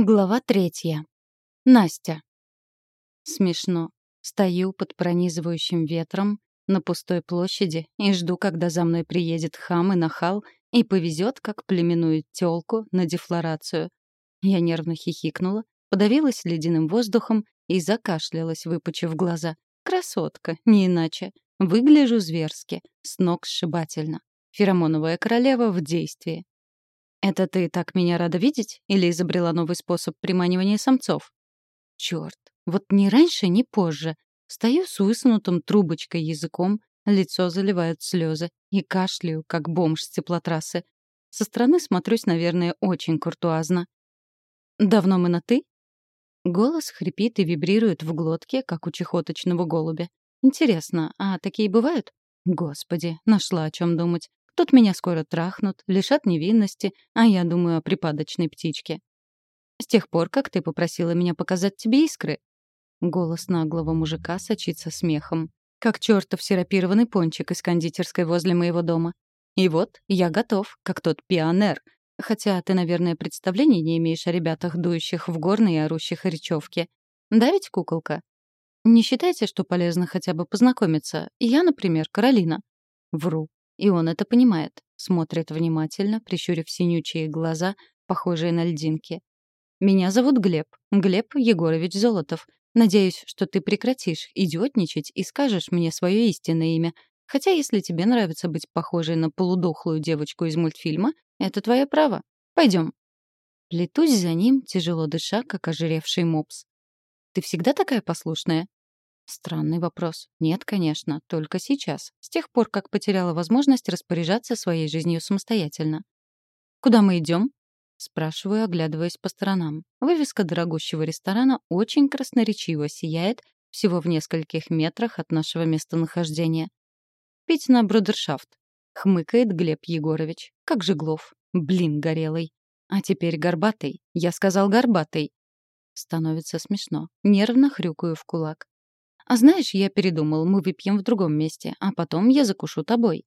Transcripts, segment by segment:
Глава третья. Настя. Смешно. Стою под пронизывающим ветром на пустой площади и жду, когда за мной приедет хам и нахал и повезет, как племенную тёлку, на дефлорацию. Я нервно хихикнула, подавилась ледяным воздухом и закашлялась, выпучив глаза. Красотка, не иначе. Выгляжу зверски, с ног сшибательно. Феромоновая королева в действии. «Это ты так меня рада видеть? Или изобрела новый способ приманивания самцов?» Черт, вот ни раньше, ни позже. Стою с высунутым трубочкой языком, лицо заливают слезы и кашляю, как бомж с теплотрассы. Со стороны смотрюсь, наверное, очень куртуазно. «Давно мы на «ты»?» Голос хрипит и вибрирует в глотке, как у чехоточного голубя. Интересно, а такие бывают? Господи, нашла о чем думать. Тут меня скоро трахнут, лишат невинности, а я думаю о припадочной птичке. С тех пор, как ты попросила меня показать тебе искры. Голос наглого мужика сочится смехом. Как чертов серапированный пончик из кондитерской возле моего дома. И вот, я готов, как тот пионер. Хотя ты, наверное, представления не имеешь о ребятах, дующих в горные и орущих о речевке. Да ведь, куколка? Не считайте, что полезно хотя бы познакомиться. Я, например, Каролина. Вру. И он это понимает. Смотрит внимательно, прищурив синючие глаза, похожие на льдинки. «Меня зовут Глеб. Глеб Егорович Золотов. Надеюсь, что ты прекратишь идиотничать и скажешь мне свое истинное имя. Хотя если тебе нравится быть похожей на полудохлую девочку из мультфильма, это твое право. Пойдем. Плетусь за ним, тяжело дыша, как ожиревший мопс. «Ты всегда такая послушная?» Странный вопрос. Нет, конечно, только сейчас, с тех пор, как потеряла возможность распоряжаться своей жизнью самостоятельно. «Куда мы идем? Спрашиваю, оглядываясь по сторонам. Вывеска дорогущего ресторана очень красноречиво сияет всего в нескольких метрах от нашего местонахождения. «Пить на брудершафт», — хмыкает Глеб Егорович. «Как же Глов? Блин, горелый. А теперь горбатый. Я сказал горбатый». Становится смешно. Нервно хрюкаю в кулак. «А знаешь, я передумал, мы выпьем в другом месте, а потом я закушу тобой».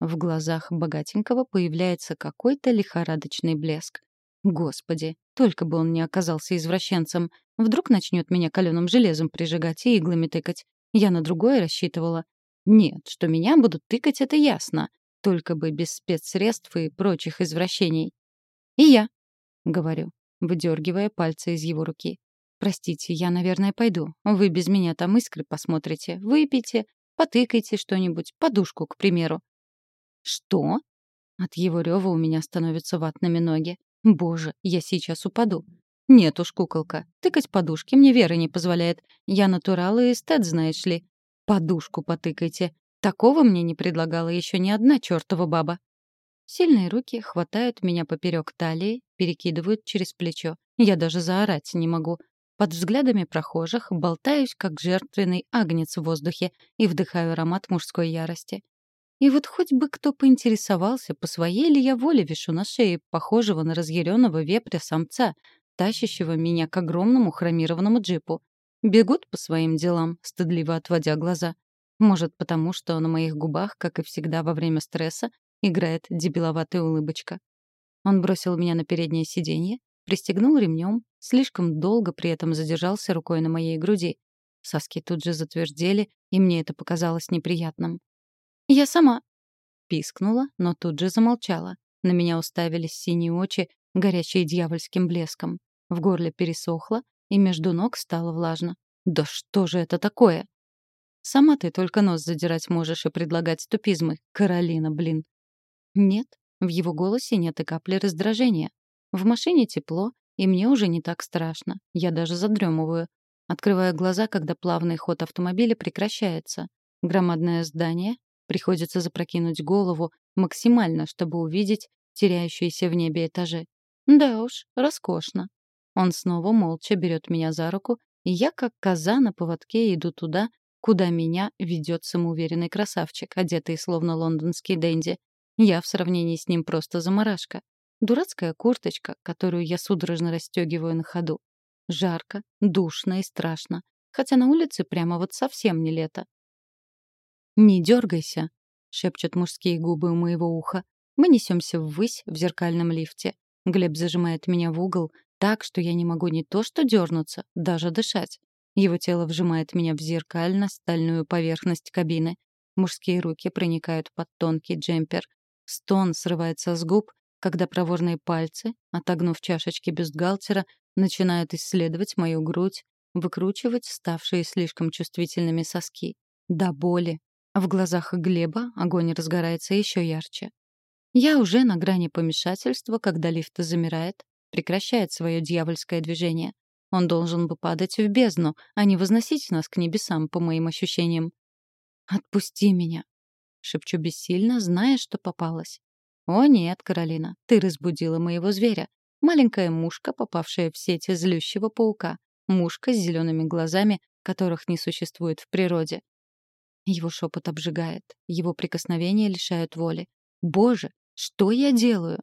В глазах богатенького появляется какой-то лихорадочный блеск. Господи, только бы он не оказался извращенцем. Вдруг начнет меня каленым железом прижигать и иглами тыкать. Я на другое рассчитывала. Нет, что меня будут тыкать, это ясно. Только бы без спецсредств и прочих извращений. И я, — говорю, выдергивая пальцы из его руки. «Простите, я, наверное, пойду. Вы без меня там искры посмотрите, выпейте, потыкайте что-нибудь, подушку, к примеру». «Что?» От его рева у меня становятся ватными ноги. «Боже, я сейчас упаду». «Нет уж, куколка, тыкать подушки мне Вера не позволяет. Я натурал и эстет, знаешь ли. Подушку потыкайте. Такого мне не предлагала еще ни одна чертова баба». Сильные руки хватают меня поперек талии, перекидывают через плечо. Я даже заорать не могу. Под взглядами прохожих болтаюсь, как жертвенный агнец в воздухе, и вдыхаю аромат мужской ярости. И вот хоть бы кто поинтересовался, по своей ли я воле вишу на шее похожего на разъяренного вепря самца, тащащего меня к огромному хромированному джипу. Бегут по своим делам, стыдливо отводя глаза. Может, потому что на моих губах, как и всегда во время стресса, играет дебиловатая улыбочка. Он бросил меня на переднее сиденье, пристегнул ремнем, слишком долго при этом задержался рукой на моей груди. Соски тут же затвердели, и мне это показалось неприятным. «Я сама!» Пискнула, но тут же замолчала. На меня уставились синие очи, горящие дьявольским блеском. В горле пересохло, и между ног стало влажно. «Да что же это такое?» «Сама ты только нос задирать можешь и предлагать тупизмы, Каролина, блин!» «Нет, в его голосе нет и капли раздражения. В машине тепло, и мне уже не так страшно. Я даже задремываю. Открываю глаза, когда плавный ход автомобиля прекращается. Громадное здание. Приходится запрокинуть голову максимально, чтобы увидеть теряющиеся в небе этажи. Да уж, роскошно. Он снова молча берет меня за руку, и я, как коза на поводке, иду туда, куда меня ведет самоуверенный красавчик, одетый словно лондонский денди. Я в сравнении с ним просто заморашка. Дурацкая курточка, которую я судорожно расстегиваю на ходу. Жарко, душно и страшно. Хотя на улице прямо вот совсем не лето. «Не дергайся», — шепчут мужские губы у моего уха. Мы несемся ввысь в зеркальном лифте. Глеб зажимает меня в угол, так, что я не могу не то что дернуться, даже дышать. Его тело вжимает меня в зеркально-стальную поверхность кабины. Мужские руки проникают под тонкий джемпер. Стон срывается с губ, когда проворные пальцы, отогнув чашечки бюстгальтера, начинают исследовать мою грудь, выкручивать ставшие слишком чувствительными соски. До боли. В глазах Глеба огонь разгорается еще ярче. Я уже на грани помешательства, когда лифт замирает, прекращает свое дьявольское движение. Он должен бы падать в бездну, а не возносить нас к небесам, по моим ощущениям. «Отпусти меня!» — шепчу бессильно, зная, что попалась. «О нет, Каролина, ты разбудила моего зверя. Маленькая мушка, попавшая в сети злющего паука. Мушка с зелеными глазами, которых не существует в природе. Его шепот обжигает, его прикосновения лишают воли. Боже, что я делаю?